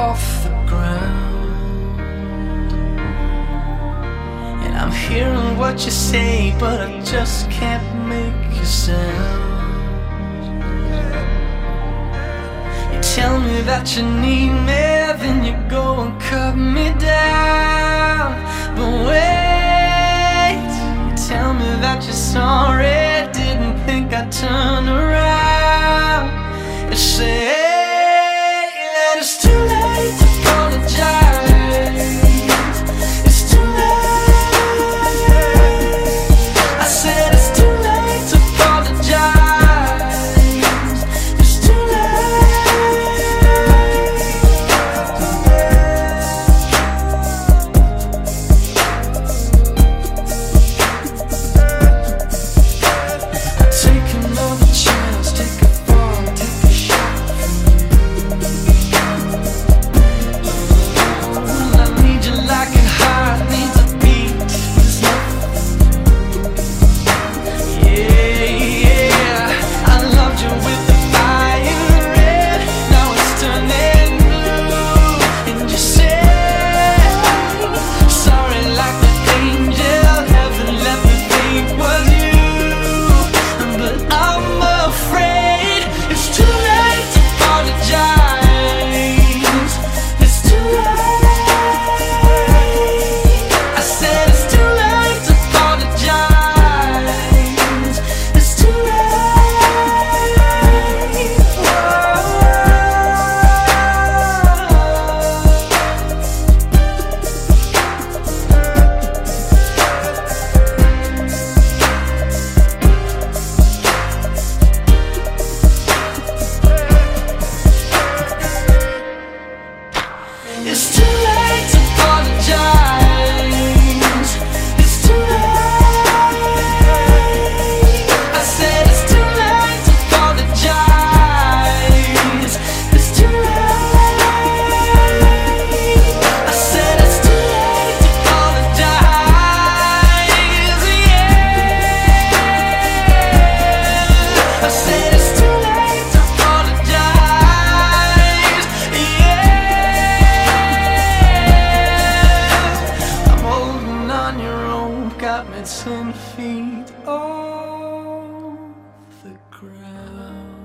off the ground. And I'm hearing what you say But I just can't make a sound. You tell me that you need me Then you go and cut me down. But when It's too I'm at ten feet off the ground.